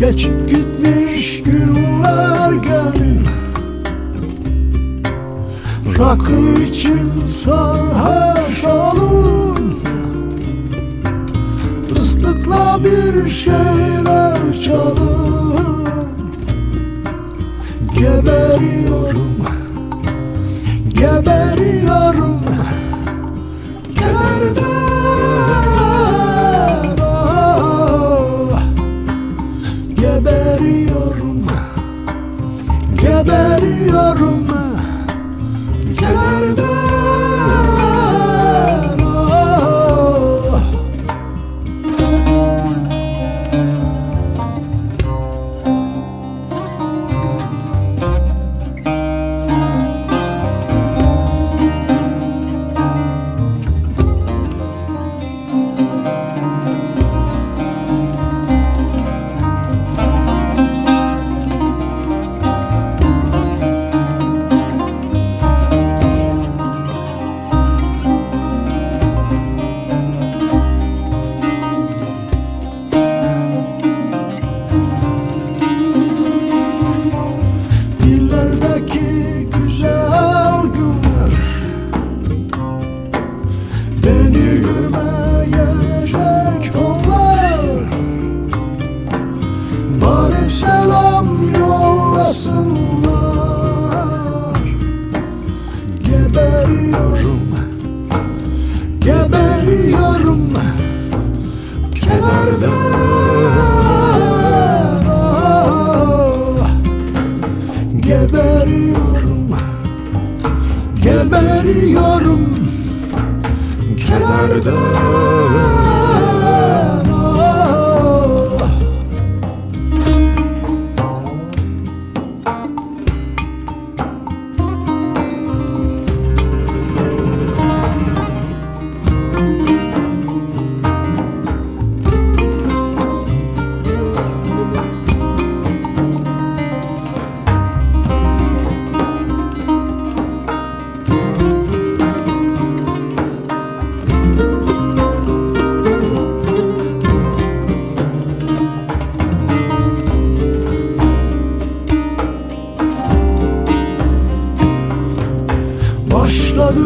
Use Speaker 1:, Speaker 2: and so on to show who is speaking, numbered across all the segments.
Speaker 1: Geçip gitmiş günler gelin. Rakı için sarhoş olun. Islıkla bir şeyler çalın. Geberiyorum. Geberiyorum Beni görmeyecek onlar Bari selam yollasınlar Kederden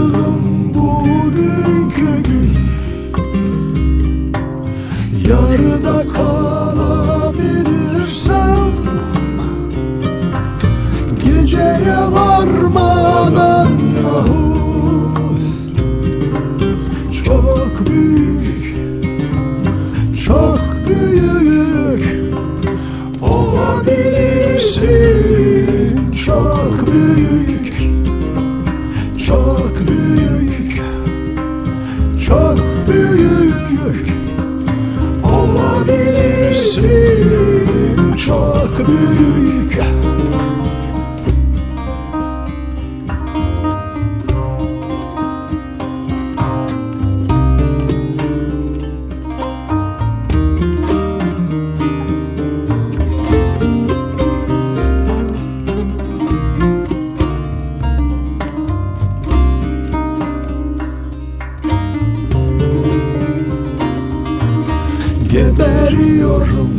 Speaker 1: Başladım bugünkü gün. Yarıda kalabilirsem Geceye varmadan yahut Çok büyük Çok büyük Olabilirsin. Çok büyük büyük. Geberiyorum,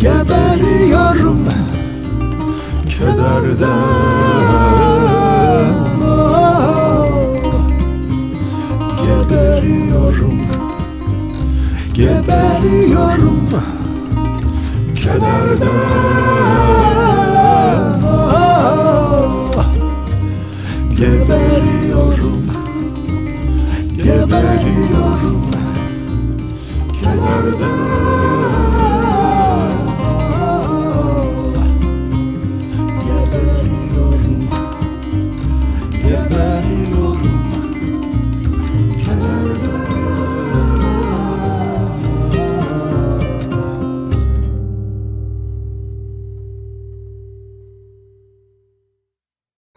Speaker 1: Geberiyorum kederden Geberiyorum Geberiyorum Kederden Geberiyorum Geberiyorum Kederden